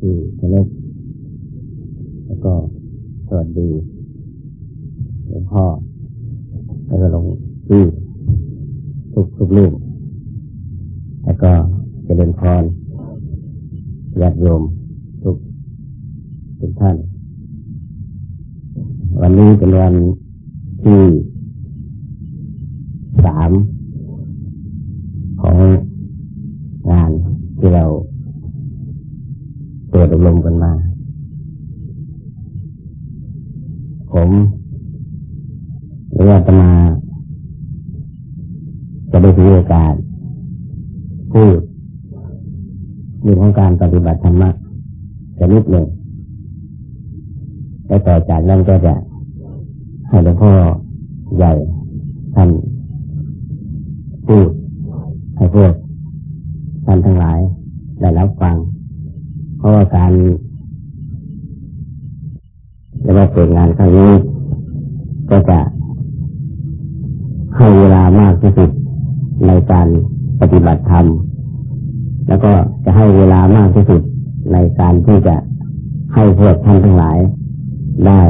ที่เคารพแล้วก็สวัสดีหลวงพ่อแล้วก็หลวงพี่ทุกทุกลูกแล้วก็เจริญพรญาติโยมทุกทุกท่าน วันนี้เป็นวันที่ ฏิบัติธรรมะจะนิดหนึ่งและต่อจากนั้นก็จะ ที่จะให้พวกท่านทั้งหลาย ได้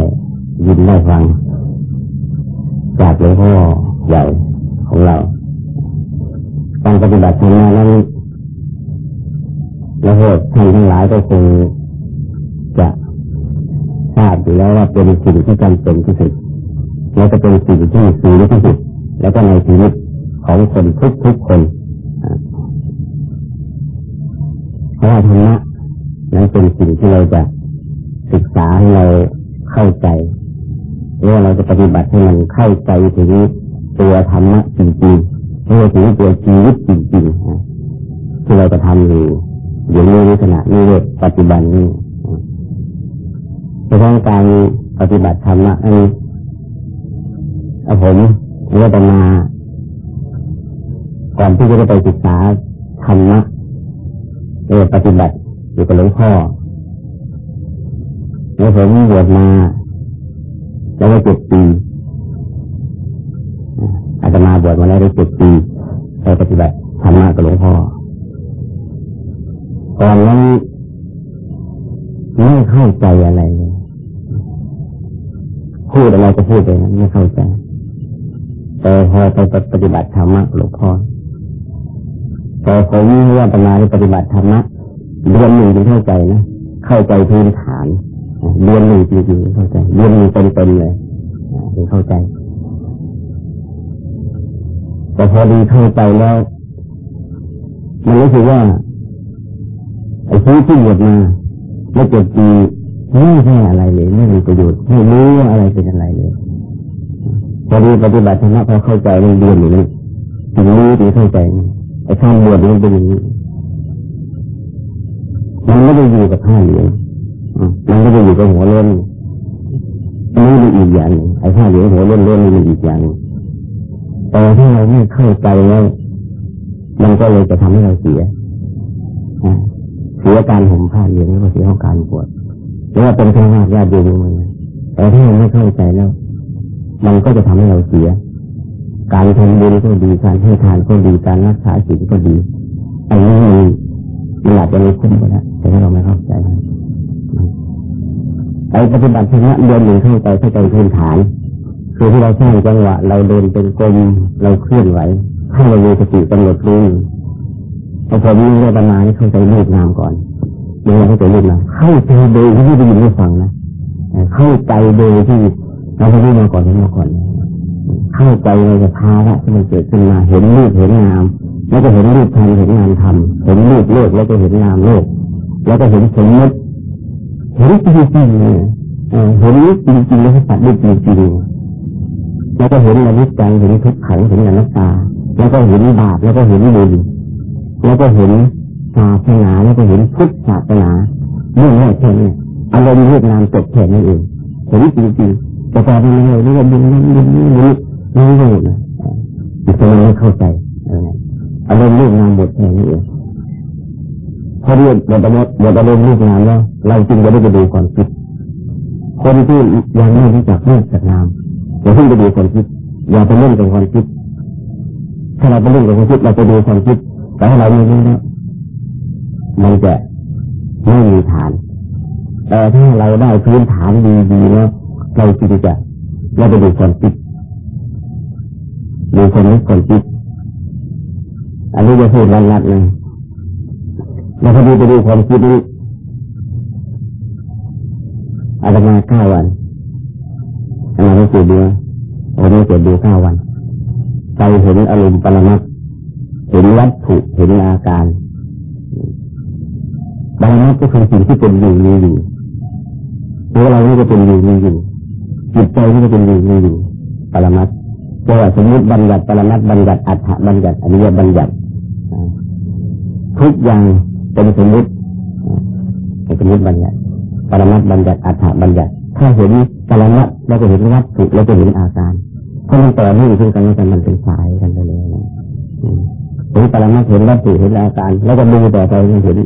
ยินได้ฟัง จากหลวงพ่อใหญ่ของเราการปฏิบัติธรรมนั้นแล้วพวกท่านทั้งหลายก็คงจะทราบอยู่แล้วว่าเป็นสิ่งที่จำเป็นที่สุดแล้วก็เป็นสิ่งที่สูงที่สุดแล้วก็ในชีวิตของคนทุกทุกคนเพราะว่าธรรมะ นั้นเป็นสิ่งที่เราจะศึกษาให้เราเข้าใจหรือว่าเราจะปฏิบัติให้มันเข้าใจถึงตัวธรรมะจริงๆหรือว่าถึงตัวชีวิตจริงๆที่เราจะทำอยู่อยู่ในขณะนี้เรียปัจจุบันนี้เพราะการปฏิบัติธรรมะอันนี้ผมเมื่อจะมาก่อนที่จะไปศึกษาธรรมะเออปฏิบัติ อยู่กับหลวงพ่อแล้วผมบวชมาแล้วได้เจ็ดปีอาจจะมาบวชมาแล้วได้เจ็ดปีไปปฏิบัติธรรมะกับหลวงพ่อก่อนนั้นไม่เข้าใจอะไรเลยพูดอะไรก็พูดไปนะไม่เข้าใจแต่พอไปปฏิบัติธรรมะหลวงพ่อพอผมว่าตมาได้ปฏิบัติธรรมะ เรียนหนึ่งถึงเข้าใจนะเข้าใจพื้นฐานเรียนหนึ่งจริงๆเข้าใจเรียนหนึ่งเป็นๆเลยถึงเข้าใจ แต่พอดีเข้าใจแล้วมันรู้สึกว่าไอ้ชีวิตที่หมดมาไม่เจ็บปีไม่ใช่อะไรเลย ไม่มีประโยชน์ไม่รู้ว่าอะไรเป็นอะไรเลยพอดีปฏิบัติธรรมะพอเข้าใจเรียนอยู่นี่ถึงรู้ถึงเข้าใจไอ้ข้ามบวชมันเป็นอย่างนี้ มันไม่ได้อยู่กับผ้าเหลืองมันไม่ได้อยู่กับหัวเล่นนี่เป็นอีกอย่างไอ้ผ้าเหลืองหัวเล่นเล่นนี่เป็นอีกอย่างแต่ถ้าเราไม่เข้าใจแล้วมันก็เลยจะทำให้เราเสียเสียการห่มผ้าเหลืองแล้วก็เสียของการปวดหรือว่าเป็นแค่ว่าญาติโยมมันแต่ถ้าเราไม่เข้าใจแล้ว มันก็จะทำให้เราเสีย การทำบุญก็ดีการให้ทานก็ดีการรักษาศีลก็ดีอันนี้มันมันอาจจะไม่คุ้มก็ได้ ปปฏิบัติธรรมะเดือนหนึ่งเข้าใจเข้าใจพื้นฐาน คือที่เราสร้างจังหวะ เราเดินเป็นกลมเราเคลื่อนไหวให้เรามีสติกำหนดรู้พอผมมีเรื่องประมาณนี้เข้าใจรูปนามก่อนเดี๋ยวเข้าใจรูปนามเข้าใจโดยที่ไม่ได้ยินไม่ฟังนะเข้าใจโดยที่เราไม่ได้มาก่อนไม่มาก่อน เข้าใจในสภาวะที่มันเกิดขึ้นมาเห็นรูปเห็นนาม แล้วก็เห็นรูปธรรมเห็นนามธรรมเห็นรูปโลกแล้วก็เห็นนามโลก แล้วก็เห็นสมมติ เห็นจริงๆเลยเห็นจริงๆแล้วก็ตัดรูปจริงๆแล้วก็เห็นอนิจจังเห็นทุกขังเห็นอนัตตา แล้วก็เห็นบาปแล้วก็เห็นบุญแล้วก็เห็นศาสนาแล้วก็เห็นพุทธศาสนาเรื่องแรกแค่นี้อารมณ์เวียดนามจบแค่นั้นเองเห็นจริงๆแต่ตอนนี้เราเรียกบุญนั้นบุญนี้บุญนี้ไม่รู้นะอีกคนไม่เข้าใจอารมณ์เวียดนามหมดแค่นี้เอง พอเรียนหมดารมณ์หมดอารมณ์เวียดนามแล้วเราจึงจะได้ไปดูความคิด คนที่ยังไม่รู้จักเรื่องจากนามอย่าเพิ่งไปดูความคิดอย่าไปเล่นกับความคิด ถ้าเราไปเล่นกับความคิดเราไปดูความคิดแต่ถ้าเราไม่รู้แล้วมันจะไม่มีฐานแต่ถ้าเราได้พื้นฐานดีๆแล้วเราจึงจะเราไปดูคนจิตดูคนนี้คนจิตอันนี้จะพูดรัดๆเลย แล้วพอดีไปดูความคิดนี้อาตมาเก้าวันอาตมาไม่เจ็ดเดือนวันนี้เจ็ดดูเก้าวันใจเห็นอารมณ์ปรมัตเห็นวัตถุเห็นอาการปรมัตก็คือสิ่งที่เป็นอยู่มีอยู่ตัวเรานี่ก็เป็นอยู่มีอยู่จิตใจนี่ก็เป็นอยู่มีอยู่ปรมัตเรียกว่าสมมติบัญญัติปรมัตบัญญัติอัฏฐบัญญัติอริยบัญญัติทุกอย่าง เป็นสมมติเป็นสมมติบัญญัติปรมัตบัญญัติอัฏฐบัญญัติถ้าเห็นปรมัตเราก็เห็นวัตถุเราก็เห็นอาการเพราะมันต่อเนื่องขึ้นกันแล้วกันมันเป็นสายกันไปเลยนะเห็นปรมัตเห็นวัตถุเห็นอาการ แล้วก็ดูต่อไปเห็น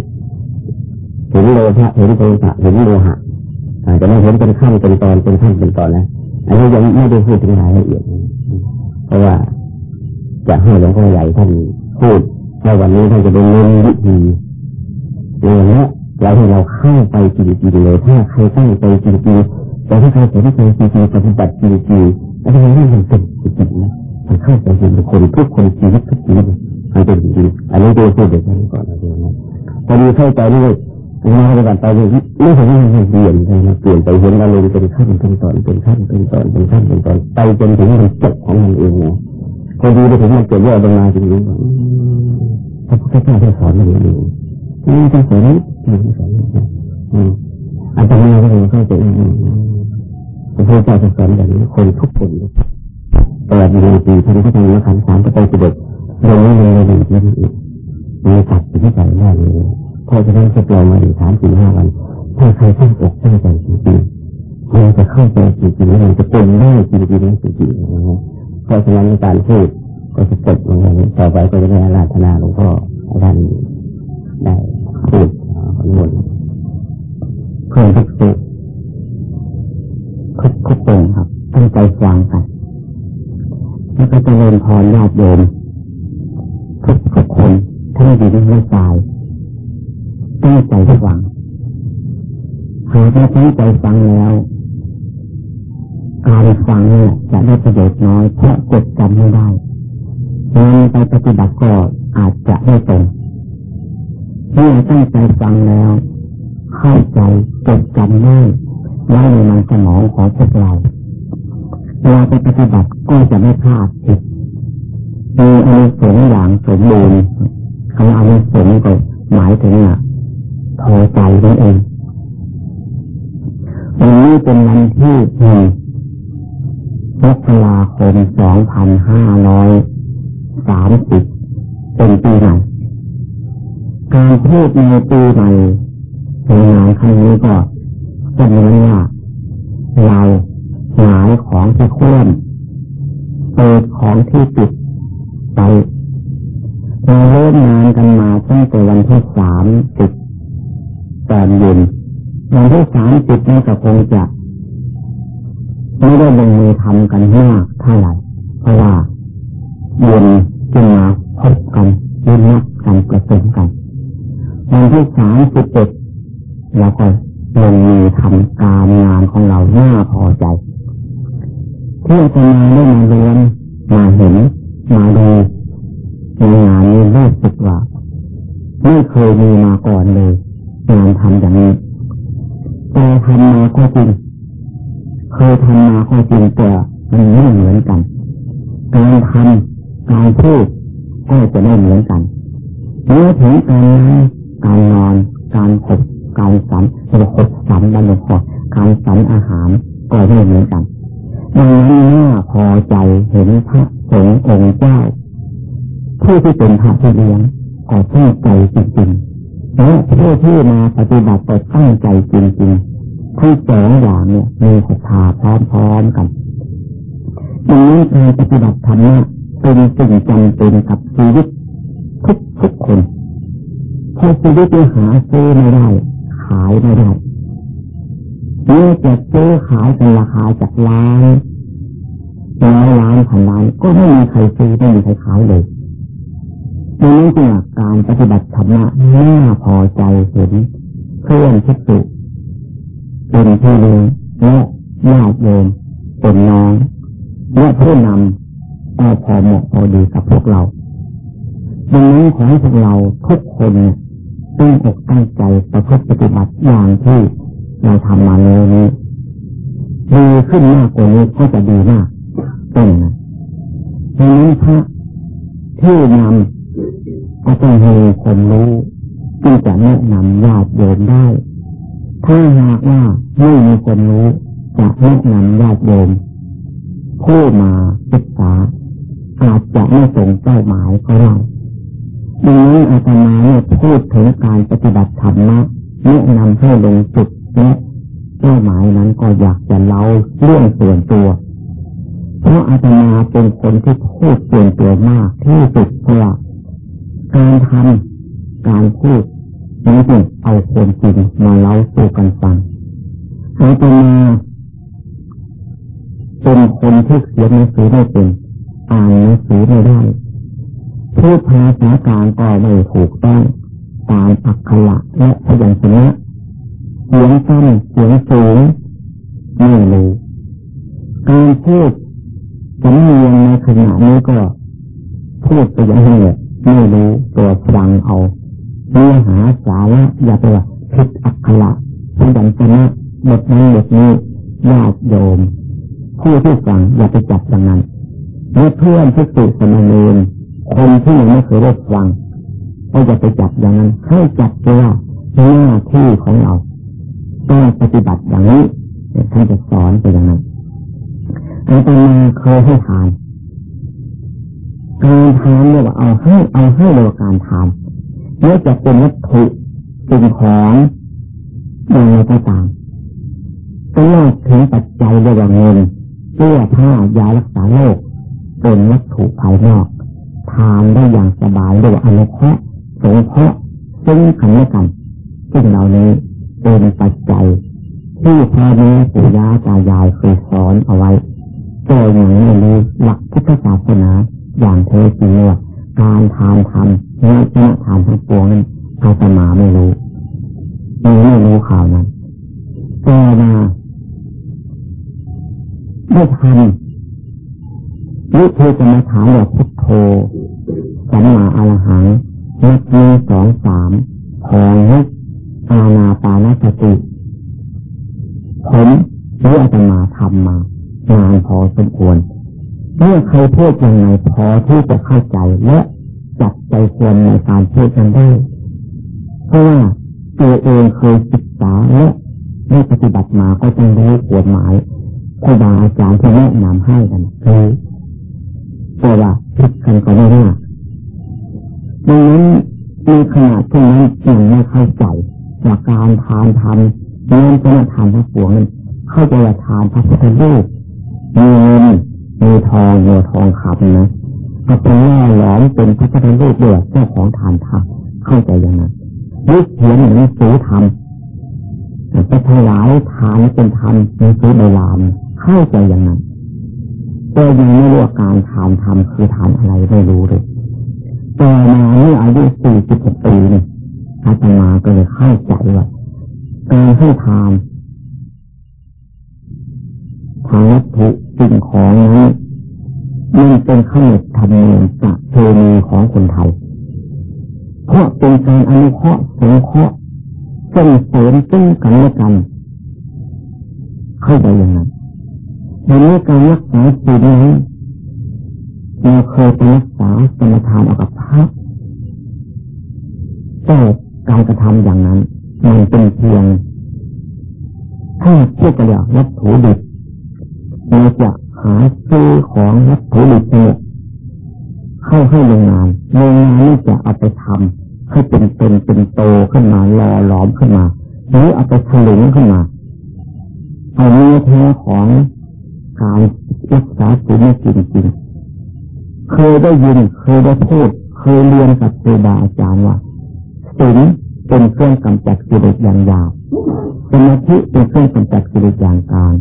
เห็นโลภะเห็นโทสะเห็นโลหะอาจจะไม่เห็นเป็นขั้นเป็นตอนเป็นขั้นเป็นตอนนะอันนี้ยังไม่ได้พูดถึงรายละเอียดเพราะว่าจะให้หลวงพ่อใหญ่ท่านพูดในวันนี้ท่านจะเป็นเน้นวิธี เรื่องนี้เราให้เราเข้าไปจริงๆเลยถ้าใครตั้งใจจริงๆแต่ถ้าใครสนใจจริงๆปฏิบัติจริงๆแล้วทำไมไม่เป็นจริงๆนะมันเข้าใจจริงคนทุกคนชีวิตทุกชีวิตมันเป็นจริงอันนี้ดยพูดเด็กนี้ก่อนนะเดี๋ยวนะพอดีเข้าใจนี่มาปฏิบัติไปเลยไม่เห็นมันเปลี่ยนไปเปลี่ยนไปเห็นอารมณ์เป็นขั้นเป็นตอนเป็นขั้นเป็นตอนเป็นขั้นเป็นตอนไปจนถึงมันจบของมันเองนะพอดีไปถึงมันเกิดย่อลงมาจริงๆพระพุทธเจ้าได้สอนมันเอง นี่จะสอนนี่จะสอนนี่อันตรายก็เลยเข้าใจพระพุทธเจ้าจะสอนแบบนี้คนทุกคนตลอดเวลาปีพันธุ์ที่ทำมขันสามก็ไปสิบเอ็ดเราไม่เลยเลยไม่ได้อีกมีสัตว์ที่ใจได้เลยเพราะฉะนั้นทดลองมาดีกสามสี่ห้าวันถ้าใครตั้งอกตั้งใจจริงๆมันจะเข้าใจจริงๆแล้วมันจะเป็นได้จริงๆจริงๆนะเพราะฉะนั้นการพูดก็จะจบลงอย่างนี้ต่อไปก็จะได้อาราธนาหลวงพ่อท่าน ได้พูดขอนุโมทเพื่อนทุกสุทุกทุกคนครับตั้งใจฟังกันแล้วก็จะเรียนพรญาติโยมทุกทุกคนทั้งดีทั้งชายตั้งใจฟังหากเราตั้งใจฟังแล้ว การฟังเนี่ยจะได้ประโยชน์น้อยเพราะจดจำไม่ได้งานไปปฏิบัติก็อาจจะได้ตรง เมื่อตั้งใจฟังแล้ว เข้าใจจดจำได้ไว้ในมันสมองของพวกเราเวลาไปปฏิบัติก็จะไม่พลาดผิดมีอนุสงส์อย่างสมบูรณ์คำอนุสงส์ก็หมายถึงอะพอใจนั่นเองวันนี้เป็นวันที่หนึ่งมกราคมสองพันห้าร้อยสามสิบเป็นปีใหม่ การพูดในปีใหม่ในงานครั้งนี้ก็จะเหมือนว่าเราหายของที่ควรเปิดของที่ปิดไปเราเริ่มงานกันมาตั้งแต่วันที่สามสิบตอนเย็นวันที่สามสิบนี่ก็คงจะไม่ได้ลงมือทำกันมากเท่าไหร่เพราะว่าเย็นจึงมาพบกันยืนนักกันประสมกัน วันที่สามสิบเอ็ดเราก็ลงมือทำการงานของเราหน้าพอใจที่อจะมาได้มาเรียนมาเห็นมาดูในงานนี้รู้สึกว่าไม่เคยมีมาก่อนเลยงานทำอย่างนี้แต่ทำมาก็จริงเคยทำมาก็จริงแต่มันไม่เหมือนกันการทำการพูดก็จะไม่เหมือนกันเมื่อถึงการนั่ง การนอน การขบการสันเราขบสันบรรลุขอการสันอาหารก็ไม่เหมือนกันดังนั้นน่าพอใจเห็นพระสงฆ์องค์เจ้าผู้ที่เป็นพระที่เลี้ยงก็ตั้งใจจริงๆและผู้ที่มาปฏิบัติก็ตั้งใจจริงๆทั้งสองอย่างเนี่ยมีศรัทธาพร้อมๆกันดังนั้นการปฏิบัติธรรมเนี่ยเป็นสิ่งจำเป็นกับชีวิตทุกทุกคน เพราะชีวิตที่หาซื้อไม่ได้ ขายไม่ได้เมื่อจะซื้อขายกันราคาจากล้านร้อยล้านพันล้านก็ไม่มีใครซื้อไม่มีใครขายเลยดังนั้นจึงการปฏิบัติธรรมะน่าพอใจเห็นเพื่อนพิสุเป็นพี่เลี้ยงและญาติโยมเป็นน้องและผู้นำเอาพอเหมาะพอดีกับพวกเราดังนั้นขอให้พวกเราทุกคน ตั้งอกตั้งใจประพฤติปฏิบัติอย่างที่เราทำมาเลยนี้ดีขึ้นมากกว่านี้ก็จะดีมากเป็นนะดังนั้นพระที่นำอาจารย์มีคนรู้ที่จะแนะนำญาติโยมได้ ถ้าหากว่าไม่มีคนรู้จะแนะนำญาติโยมผู้มาศึกษาอาจจะไม่ตรงเป้าหมายก็ได้ ดังนั้นอาตมาเนี่ยพูดถึงการปฏิบัติธรรมะแนะนำให้ลงจุดและเป้าหมายนั้นก็อยากจะเล่าเรื่องส่วนตัว เพราะอาตมาเป็นคนที่พูดส่วนตัวมากที่สุดเพราะการทำการพูดนี้จึงเอาคนจริงมาเล่าสู่กันฟังอาตมาเป็นคนที่เขียนหนังสือไม่เป็นอ่านหนังสือไม่ได้ พูดภาษากลางก็ไม่ถูกต้องตามอักขระและพยัญชนะเสียงสั้นเสียงสูงไม่รู้การพูดสำเนียงในขณะนี้ก็พูดไปอย่างนี้ไม่รู้ตัวฟังเอาเนื้อหาสาระอย่าไปว่าผิดอักขระพยัญชนะบทนั้นบทนี้ญาติโยมผู้ที่ฟังอย่าไปจับอย่างนั้นเมื่อเพื่อนที่ติสมณีน คนที่ยังไม่เคยได้ฟังก็จะไปจับอย่างนั้นให้จับว่าหน้าที่ของเราต้องปฏิบัติอย่างนี้ท่านจะสอนไปอย่างนั้นอาตมาเคยให้ทานการทานเรียกว่าเอาให้เอาให้เรียกว่าการทานเมื่อจะเป็นวัตถุสิ่งของอย่างไรก็ตามก็ยอดถึงปัจจัยเรียกว่าเงินเสื้อผ้ายารักษาโรคเป็นวัตถุภายนอก ทานได้อย่างสบายเรียกว่าอนุเคราะห์สงเคราะห์ซึ่งกันและกันซึ่งเหล่านี้เป็นปัจจัยที่พ่อแม่ปู่ย่าตายายเคยสอนเอาไว้โดยอย่างนี้เลยหลักพุทธศาสนาอย่างเทจริงว่าการทานทำเนื้อชนะทานทั้งปวงนั้นอาตมาไม่รู้ไม่ไม่รู้ข่าวนั้นแต่มาได้ทำ วิธีจะมาถามแบบพุทโธสัมมาอรหังนับมีสองสามของนิอาณาปานสติผมหรืออาตมาทำมานานพอสมควรเมื่อใครพูดยังไงพอที่จะเข้าใจและจับใจควรในการพูดกันได้เพราะว่าตัวเองเคยศึกษาและได้ปฏิบัติมาก็ต้องรู้กฎหมายครูบาอาจารย์ที่แนะนำให้กันคือ แต่ว่าผิดกันก็ไม่ได้ดังนั้นในขณะที่นั้นยังไม่เข้าใจว่าการทานทำนั่นเป็นทานพระปวงนั้นเข้าใจว่าทานพระพุทธรูปมีเงินมีทองเงินทองขับนะเอาไปล่หลอมเป็นพระพุทธรูปเดือดเจ้าของทานทำเข้าใจอย่างนั้นยึดเขียนหนังสือทำจะถวายทานเป็นทำหนังสือโบราณเข้าใจอย่างนั้น แต่ยังไม่รู้การทานทำคือทานอะไรไม่รู้เลยต่อมาเมื่ออายุสี่สิบหกปีนี่อาตมาก็เลยเข้าใจว่าการให้ทานทางวัตถุสิ่งของนี้มันเป็นขนบธรรมเนียมประเพณีของคนไทย เพราะเป็นการอนุเคราะห์สงเคราะห์ส่งเสริมซึ่งกันและกัน เข้าใจยังไงใน เมื่อการรักษาสิ่งนี้เราเคยไปรักษาสมทานเอากับพระแต่การกระทำอย่างนั้นมันเป็นเพียงถ้าพูดกันอย่างวัตถุดิบเราจะหาซื้อของวัตถุดิบเนี่ยเข้าให้โรงงานโรงงานนี่จะเอาไปทำให้เป็นเป็นเป็นโตขึ้นมาหล่อหลอมขึ้นมาหรือเอาไปถลุงขึ้นมาเอาเนื้อแท้ของ การรักษาสิ่งนี้จริงๆเคยได้ยินเคยได้พูด เคยเรียนกับครูบาอาจารย์ว่าศีลเป็นเครื่องกำจัดกิเลสอย่างยาวสมาธิเป็นเครื่องกำจัดกิเลสอย่างกลาง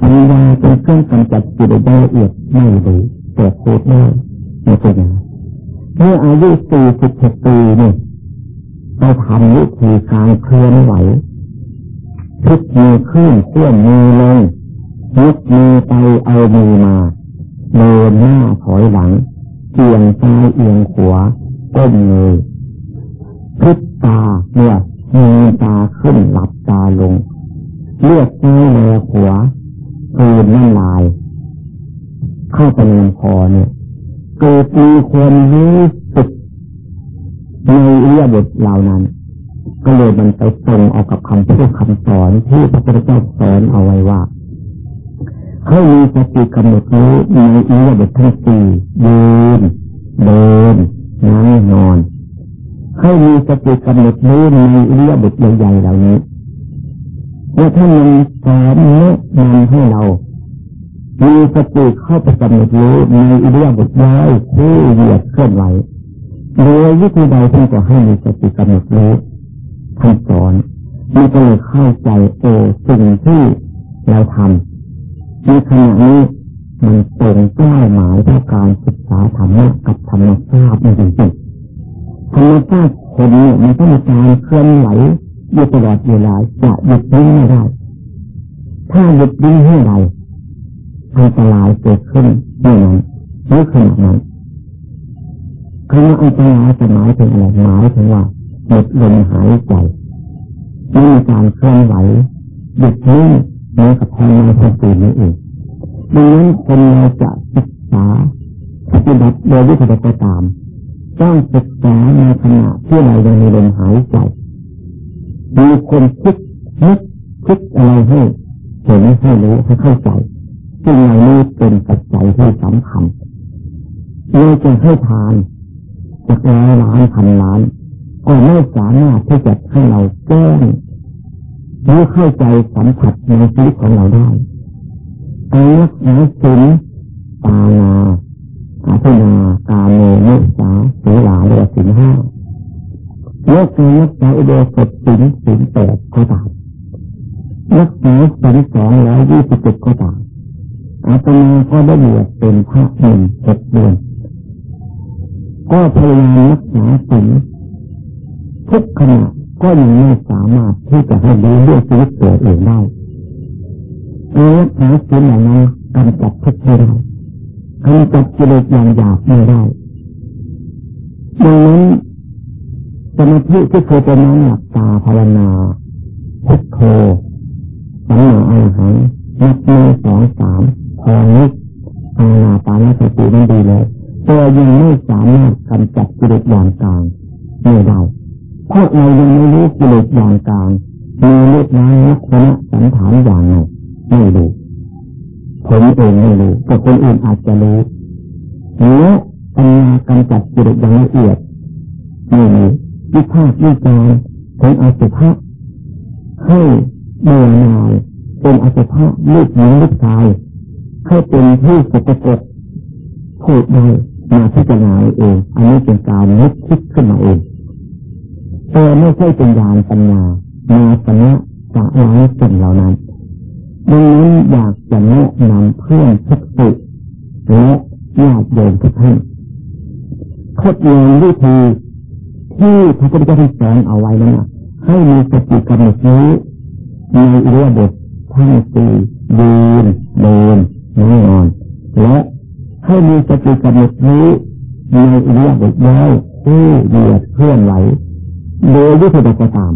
ปัญญาเป็นเครื่องกำจัดกิเลสละเอียดไม่รู้แต่พูดได้ไม่เป็นอย่างเมื่ออายุสี่สิบหกปีนี่ไปทำวิธีการเคลื่อนไหวพลิกมือขึ้นเคลื่อนมือลง ยกมือไปเอามือมาเดินหน้าถอยหลังเอียงซ้ายเอียงขวาก้มเงยพิษตาเนี่ยมีตาขึ้นหลับตาลง เลือดซ้ายแลขวาคืนน้ำลาย เข้าไปในคอเนี่ยเกิดมีความรู้สึกในเรียบทเหล่านั้น ก็เลยมันไปตรงออกกับคำพูดคำสอนที่พระพุทธเจ้าสอนเอาไว้ว่า ให้มีสติกำหนดรู้ในอิริยาบถทั้งสี่ยืนเดินนั่งนอน ให้มีสติกำหนดรู้ในอิริยาบถใหญ่ๆเหล่านี้เมื่อท่านมันสอนแนะนำให้เรา มีสติเข้าไปกำหนดรู้ในอิริยาบถย่อยคู่เหยียดเคลื่อนไหวโดยวิธีใดท่านก็ให้มีสติกำหนดรู้ท่านสอนมันก็เลยเข้าใจโอ้สิ่งที่เราทำ ในขณะนี้มันตรงเป้าหมายต่อการศึกษาธรรมะกับธรรมชาติจริงๆธรรมชาติคนเนี่ยมันต้องมีการเคลื่อนไหวอยู่ตลอดเวลาจะหยุดนิ่งไม่ได้ ถ้าหยุดนิ่งให้ไรอันตรายเกิดขึ้นเมื่อนั้นหรือขณะนั้นคำว่าอันตรายจะหมายถึงอะไรหมายถึงว่าหมดลมหายใจไม่มีการเคลื่อนไหวหยุดนิ่ง เหมือนกับภายในคนอื่นนี่เองดังนั้นคนเราจะศึกษาปฏิบัติโดยวิธีใดก็ตามต้องศึกษาในขณะที่เรายังมีลมหายใจมีคนคิดนึกคิดอะไรให้เห็นให้รู้ให้เข้าใจซึ่งเรานี้เป็นปัจจัยที่สำคัญเราจะให้ทานจากร้อยล้านพันล้านก็ไม่สามารถที่จะให้เราแก้ รู้เข้าใจสัมผัสในชีวิตของเราได้การรักษาศีลปานาอาทินากาโมมุสาสีลาเรือสินห้าเลือกการรักษาอุโบสถสินสินแปดก็ตามรักษาสินสองร้อยยี่สิบเจ็ดก็ตามอาตมาก็ได้บวชเป็นพระหนึ่งเจ็ดเดือนก็พยายามรักษาสินทุกขณะ ก็ยังไม่สามารถที่จะให้ดูเรื่องชีวิตตัวเองได้เออหาสิ่งเหล่านั้นกำจัดทุกข์ไม่ได้กำจัดกิเลสอย่างหยาบไม่ได้ดังนั้นสมาธิที่เคยเป็นนั่งหลับตาภาวนาพุทโธสัมมาอรหังนับมือสองสามพอนิกอาณาปานสตินั้นดีเลยตัวยังไม่สามารถกำจัดกิเลสอย่างกลางไม่ได้ พราะเรายังไม่รู้กิเลสอย่างกลางมีเลือดน้ำลักษณะสันฐานอย่างไรไม่รู้ผมเองไม่รู้แต่คนอื่นอาจจะรู้และปัญญากำจัดกิเลสอย่างละเอียดไม่รู้วิพากษ์วิจารถึงอสุภะให้เบื่อหน่ายเป็นอสุภะลูกหญิงลูกชายให้เป็นที่สกปรกพูดได้มาพิจารณาเอง อันนี้เป็นการนึกคิดขึ้นมาเอง แต่ไม่ใช่เป็นญาณปัญญามาสนะจะล้างสิ่งเหล่านั้นดังนั้นอยากจะแนะนำเพื่อนทุกสุและญาติโยมทุกท่านทดลองวิธีที่พระพุทธเจ้าสอนเอาไว้นั้นให้มีสติกำหนดรู้ในเรื่องบททั้งสี่ยืนเดินนั่งนอนและให้มีสติกำหนดรู้ในเรื่องบทย่อยที่เหยียดเคลื่อนไหว โดยวิธีใดก็ตาม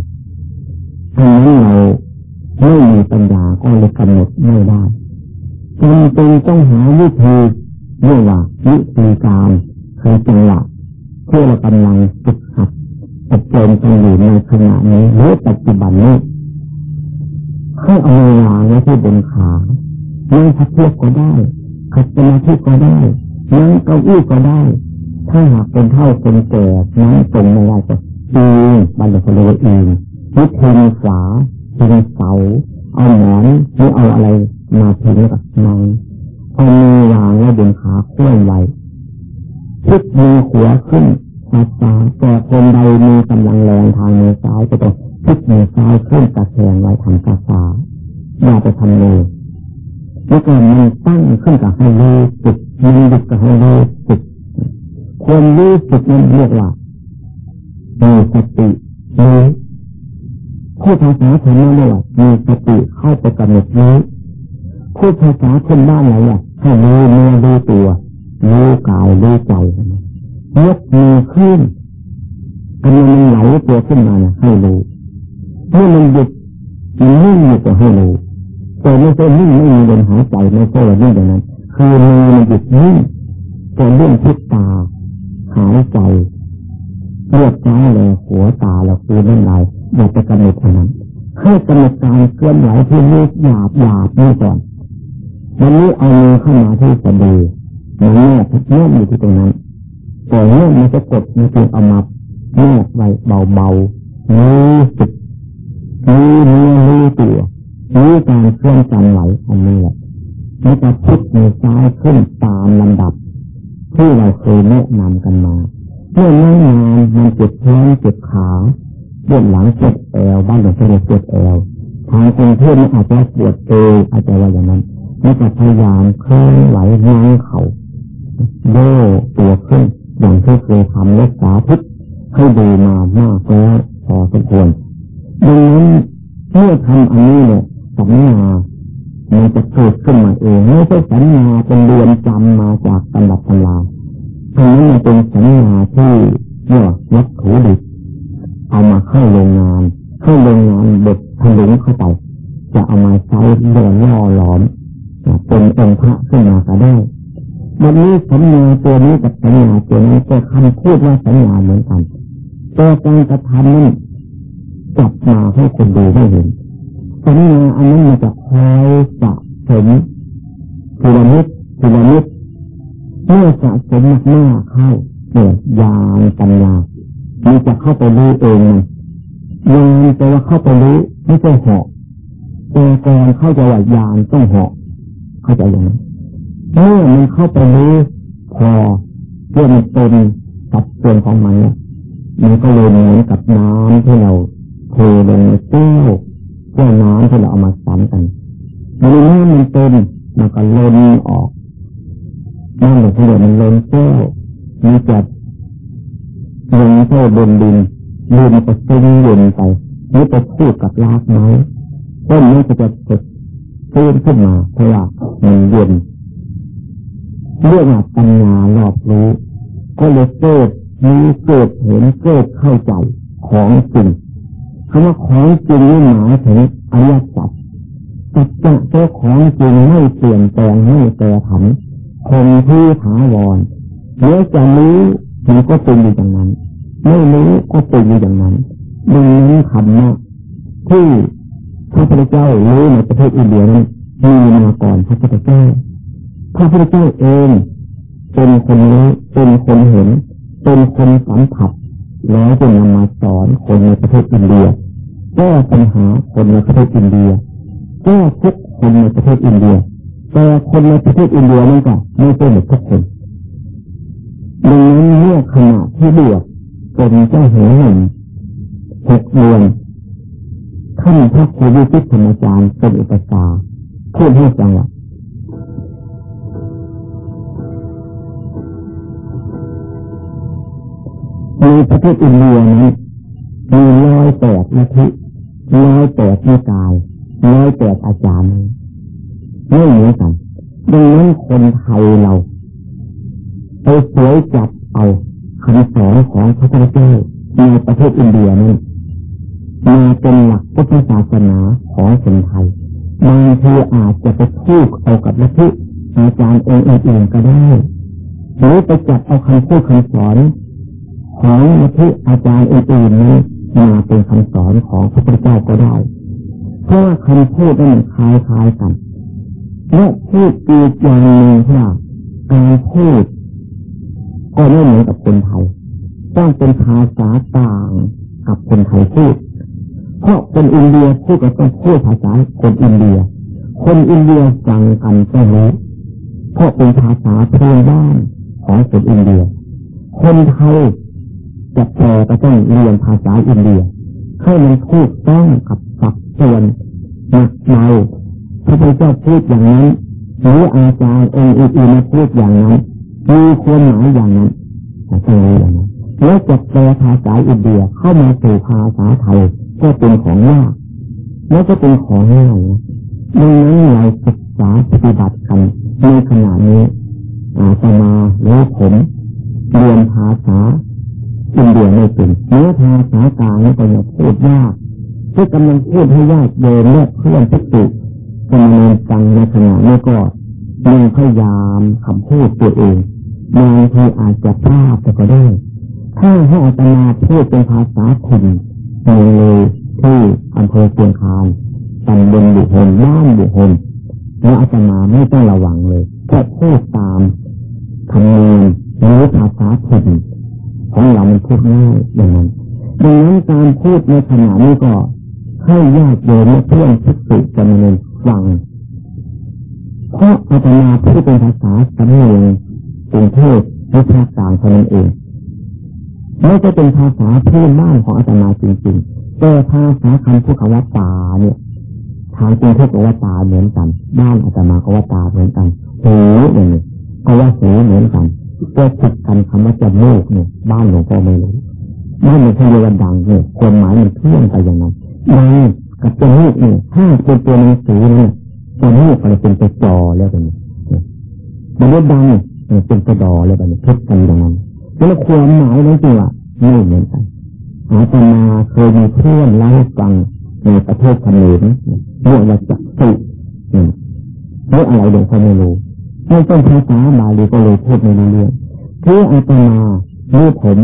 อันนี้เราไม่มีปัญญาก็เลยกำหนดไม่ได้จำเป็นต้องหาวิธีเรียกว่าวิธีการคือจังหวะที่เรากำลังฝึกหัดอบรมกันอยู่ในขณะนี้หรือปัจจุบันนี้ให้เอาเวลาไว้ที่บนขานั่งพักเพียบก็ได้ขัดสมาธิก็ได้นั่งเก้าอี้ก็ได้ ถ้าหากเป็นเท่าเป็นแก่นั่งตรงไม่ได้ก็ เองบันเดาเรียเองยึดพิงฝาพิงเสา เอาหมอนหรือเอาอะไรมาพิงกับนั่งเอามือวางไว้บนขาเคลื่อนไหวพลิกมือหัวขึ้นตาตายแต่คนใดมีกำลังแรงทางมือซ้ายก็ต้องพลิกมือซ้ายขึ้นตะแคงไว้ทำกาฟาอย่าไปทำมือแล้วก็มันตั้งขึ้นกับให้รู้สึกมันดึกกับให้รู้สึกควรรู้สึกนั้นเรียกว่า มีสติรู้พูดภาษาธรรมะเนี่ยมีสติเข้าไปกำหนดรู้พูดภาษาคนบ้านไหนอะให้รู้เนื้อรู้ตัวรู้กายรู้ใจยกมือขึ้นกำลังมันไหลตัวขึ้นมาเนี่ยให้รู้เมื่อมันหยุดมันนิ่งอยู่ก็ให้รู้แต่ไม่ใช่นิ่งไม่มีลมหายใจไม่ใช่ว่านิ่งอย่างนั้นคือมือมันหยุดนิ่งแต่เรื่องพิษตาหายใจ เลือดจ้าเลยหัวตาเราคือเรื่องไรอยากจะกำหนดอันนั้นให้กำหนดการเคลื่อนไหวที่ลูกหยาบหยาบนี่ก่อนวันนี้เอามือเข้ามาที่สะดือมันแนบแนบอยู่ที่ตรงนั้นแต่เนื่อมันจะกดมันจึงเอามาแนบไว้เบาๆรู้สึกรู้เนื้อรู้ตัวรู้การเคลื่อนการไหวอันนี้แหละมันจะพุทมือซ้ายขึ้นตามลำดับ ที่เราเคยแนะนำกันมา เมื่อนั่งานมันเจ็บแขนเจ็บขาปวดหลังปวดแอวบ้านเราจะปวดแอวทางกรุงเทพมันอาจจะปวดเอวอาจจะว่าอย่างนั้นแล้วก็พยายามเคลื่อนไหวนั่งเข่าโย่ตัวขึ้นอย่างที่เคยทำรักษาพิษให้ดูมามากแล้วพอสมควรดังนั้นเมื่อทำอันนี้เนี่ยสัญญามันจะเกิดขึ้นมาเองไม่ใช่สัญญาเป็นเรียนจำมาจากตำรับตำรา อันนี้มันเป็นสัญญาที่เรียกวัตถุดิบเอามาเข้าโรงงานเข้าโรงงานเด็กทะลุเข้าไปจะเอามาใช้เรื่องล่อหลอมเป็นองค์พระขึ้นมาก็ได้วันนี้สัญญาตัวนี้กับสัญญาตัวนี้ก็คำพูดว่าสัญญาเหมือนกันแต่การกระทำนั้นจับมาให้คนดูได้เห็นสัญญาอันนั้นมันจะคอยสะสมทีละนิดทีละนิด เมื่อสะสมมากๆเข้าเกิดยานปัญญามันจะเข้าไปรู้เองยานแปลว่าเข้าไปรู้ไม่ใช่เหาะแต่ก่อนเข้าใจว่ายานต้องเหาะเข้าใจอย่างนั้เมื่อมันเข้าไปรู้พอเพื่อมันเป็นสัดส่วนของมันมันก็เลยเหมือนกับน้ำที่เราเทลงในแก้วแก้วน้ำที่เราเอามาซ้ำกันมันนี้มันเป็นมันก็ล้นออก นั่นแหละที่เรียกมันล้นแก้วมันจะลงเข้าบนดินดินจะซึมเย็นไปนี่ไปพูดกับรากไม้ต้นนี้ก็จะเกิดฟื้นขึ้นมาเพราะว่ามันเย็นเรื่องปัญญารอบรู้ก็เลยเกิดมีเกิดเห็นเกิดเข้าใจของจริงคำว่าของจริงนี่หมายถึงอริยสัจสัจจะเจ้าของจริงไม่เปลี่ยนแปลงไม่แปรผัน คงที่ถาวรเมื่อจะรู้มันก็เป็นอยู่อย่างนั้น ไม่รู้ก็เป็นอยู่อย่างนั้นดังนั้นคำนะที่พระพุทธเจ้ารู้ในประเทศอินเดียนั้นมีมาก่อนพระพุทธเจ้าพระพุทธเจ้าเองเป็นคนรู้เป็นคนเห็น เป็นคนสัมผัสแล้วจะนำมาสอนคนในประเทศอินเดียแก้ปัญหาคนในประเทศอินเดียแก้ทุกคนในประเทศอินเดีย แต่คนในประเทศอินเดียนั่นก็ไม่ใช่หมดทุกคนดังนั้นเมื่อขณะที่บวชเป็นเจ้าหัวหนึ่งหกเดือนท่านพระครูวิจิตธรรมจารย์เป็นอุปสาพูดให้ฟังว่าในประเทศอินเดียนั้นมีร้อยแปดนาทีร้อยแปดนิกายร้อยแปดอาจารย์ ไม่เหมือนกันดังนั้นคนไทยเราไปสวยจับเอาคำสอนของพระพุทธเจ้าในประเทศอินเดียนั้นมาเป็นหลักพุทธศาสนาของคนไทยบางทีอาจจะไปพูดเอากับลัทธิอาจารย์เองอื่นๆก็ได้หรือไปจับเอาคำพูดคำสอนของลัทธิอาจารย์อื่นๆนี้มาเป็นคำสอนของพระพุทธเจ้าก็ได้เพราะว่าคำพูดนั้นคล้ายๆกัน และพูดอีกอย่างหนึ่งว่าการพูด ก็ไม่เหมือนกับคนไทย ต้องเป็นภาษาต่างกับคนไทยพูด เพราะคนอินเดียพูดก็ต้องพูดภาษาคนอินเดีย คนอินเดียฟังกันก็รู้เพราะเป็นภาษาพื้นบ้านของคนอินเดีย คนไทยจะแปลก็ต้องเรียนภาษาอินเดียให้มันพูดต้องกับสับส่วนหนักเบา พระพุทธเจ้าพูดอย่างนั้นหรืออาจารย์องค์อื่นมาพูดอย่างนั้นมีความหมายอย่างนั้นต้องรู้อย่างนั้นแล้วจะแปลภาษาอินเดียเข้ามาสู่ภาษาไทยก็เป็นของยากแล้วก็เป็นของง่ายดังนั้นเราศึกษาปฏิบัติกันในขณะนี้อาตมาและผมเรียนภาษาอินเดียไม่เป็นเนื้อภาษากลางก็ยังพูดยากที่กำลังพูดให้ยากเยินและเพื่อนพิจิกำลังฟังในขณะนี้ก็ยังพยายามคำพูดตัวเองบางทีอาจจะพลาดแต่ก็ได้ ถ้าให้อาตมาพูดเป็นภาษาถิ่นเมืองเลยที่อำเภอเชียงคานตำบลบุหนบ้านบุหนแล้วอาตมาไม่ต้องระวังเลยแค่พูดตามคำเนียนหรือภาษาถิ่นของเรามันพูดง่ายอย่างนั้นดังนั้นการพูดในขณะนี้ก็ให้ญาติโยมและเพื่อนทุกสิจำนวน ฟังเพราะอาตมาพูดเป็นภาษาสำเนียงกรุงเทพหรือภาคกลางเท่านั้นเองไม่จะเป็นภาษาพื้นบ้านของอาตมาจริงๆแต่ภาษาคำพูดคำว่าตาเนี่ยทางกรุงเทพก็ว่าตาเหมือนกัน บ้านอาตมาก็ว่าตาเหมือนกันหูเนี่ยก็ว่าหูเหมือนกันก็ติดกันคำว่าจมูกเนี่ย บ้านหลวงพ่อไม่รู้บ้านหลวงพ่อเรียกว่าดังเนี่ยความหมายมันเพี้ยนไปอย่างนั้นดัง กับจมูกเนี่ยถ้าเป็นตัวหนังสือเนี่ยจมูกอะไรเป็นตัวจอแล้วเป็นมันเรียกดังเป็นกระดอแล้วแบบนี้พิกันอย่างนั้นแล้วความหมายนั้นจริงว่าไม่เหมือนกันอาตมาเคยมีเพื่อนเล่าให้ฟังในประเทศเขมรเรื่องว่าจักสุเรื่องอะไรเดี๋ยวเขาไม่รู้ไม่ต้องภาษาบาลีก็เลยพูดไม่รู้เรื่องคืออาตมาเมื่อผม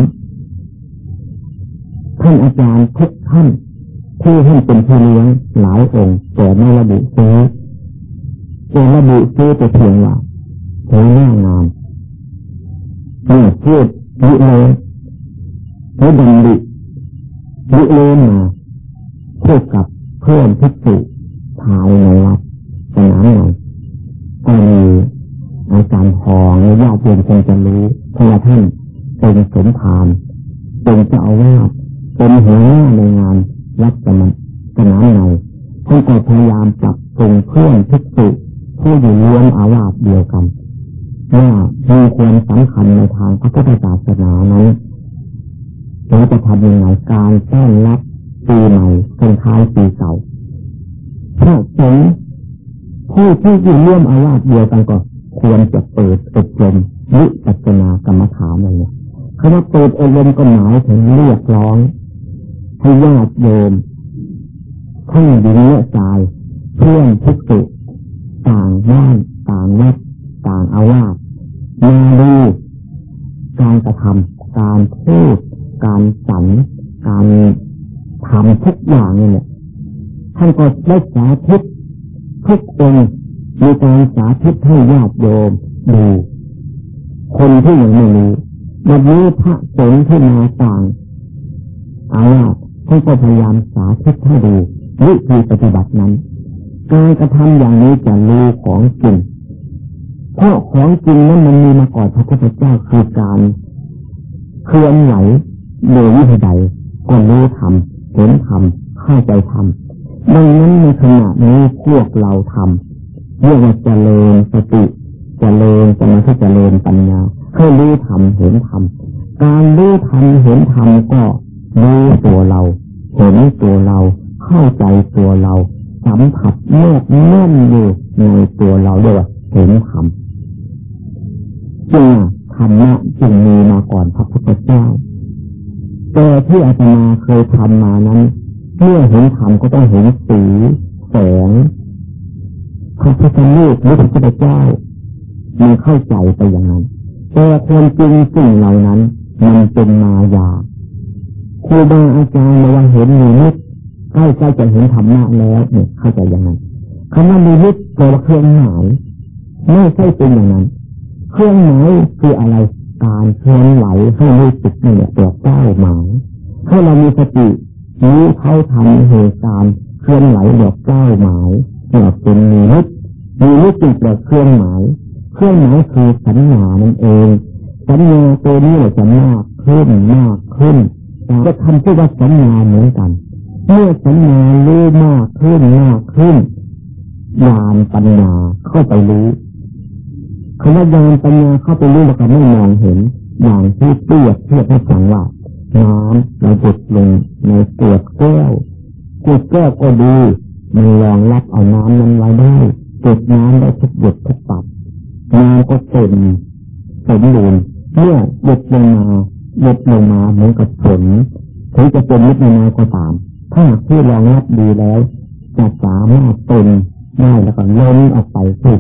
ท่านอาจารย์ทุกท่าน ที่ท่านเป็นพี่เลี้ยงหลายองค์แต่ไม่ระบุซื้อแต่ระบุซื้อแต่เพียงว่าหัวหน้างานนี่พูดวิเลแล้วดันดิวิเลมาพูดกับเพื่อนพิสุภายในวัดสนามไหนก็มีอาจารย์ทองและญาติโยมคงจะรู้เพราะท่านเป็นสมภารเป็นเจ้าอาวาสเป็นหัวหน้าในงาน รัฐมันสนามไหนท่านก็พยายามจับปรุงเพื่อนพิสุผู้อยู่รวมอาวาสเดียวกันว่ามีความสำคัญในทางพระพุทธศาสนานั้นเราจะทำยังไงการต้อนรับปีใหม่เป็นท้ายปีเก่าพระสงฆ์ผู้ที่อยู่ร่วมอาวาสเดียวกันก็ควรจะเปิดอบรมวิปัสสนากรรมฐานอะไรเนี่ยคำว่าเปิดอบรมก็หมายถึงเรียกร้อง ให้ญาติโยมทั้งหญิงและชาย เพื่อนทุกสุต่างบ้านต่างวัดต่างอาวาสมาดูการกระทำการพูด การสั่นการทำทุกอย่างเนี่ยท่านก็ได้สาธิตทุกองมีการสาธิตให้ญาติโยมดูคนที่ยังไม่รู้วันนี้พระสงฆ์ที่มาต่างอาวาส ท่านก็พยายามสาธิตให้ดูวิธีปฏิบัตินั้นการกระทำอย่างนี้จะรู้ของจริงเพราะของจริงนั้นมันมีมาก่อนพระพุทธเจ้าคือการเคลื่อนไหวโดยวิธีใดก็รู้ทำเห็นทำเข้าใจทำดังนั้นในขณะนี้พวกเราทำเรียกว่าเจริญสติเจริญสมาธิเจริญปัญญาให้รู้ทำเห็นทำการรู้ทำเห็นทำก็ รู้ตัวเรา เห็นตัวเรา เข้าใจตัวเรา สัมผัสแนบแน่นอยู่ในตัวเราด้วยเห็นธรรมจึงธรรมะจึงมีมาก่อนพระพุทธเจ้าแต่ที่อาตมาเคยทำมานั้นเมื่อเห็นธรรมก็ต้องเห็นสีแสงพระพุทธรูปหรือพระพุทธเจ้ามีเข้าใจไปอย่างนั้นแต่ความจริงสิ่งเหล่านั้น มันเป็นมายา ครูบาอาจารย์มาว่าเห็นมีนิดใกล้ใกล้จะเห็นธรรมะแล้วเนี่ยเข้าใจย่างนั้นคำว่ามีนิดแปลว่าเครื่องหมายไม่ใช่เป็นอย่างนั้น เครื่องหมายคืออะไรการเคลื่อนไหวให้รู้สึกเนี่ยตัวเป้าหมายให้เรามีสติรู้เท่าทันเหตุการณ์เคลื่อนไหวดอกเป้าหมายเนี่ยเป็นมีนิดมีนิดจึงแปลเครื่องหมาย เครื่องหมายคือสัญญานั่นเองสัญญาตัวนี้จะมากขึ้นมากขึ้น จะทำที่ว่าสัญญาเหมือนกัน เมื่อสัญญารู้มากขึ้นมากขึ้นญาณปัญญาเข้าไปรู้คำว่ายานปัญญาเข้าไปรู้แล้วก็ไม่มองเห็นอย่างที่เปรียบเทียบให้ฟังว่าน้ำเราจุดลงในเกลือแก้วเกลือแก้วก็ดีมันรองรับเอาน้ำนั้นไว้ได้เก็บน้ำได้ทุกหยดทุกปัดน้ำก็เต็มสมบูรณ์เมื่อหยดลงมา ลดลงมาเหมือนกับฝนถึงจะเป็นนิดน้อยก็ตาม ถ้าที่รองรับดีแล้วจะสามารถเต็นได้แล้วก็ล้นออกไปสู่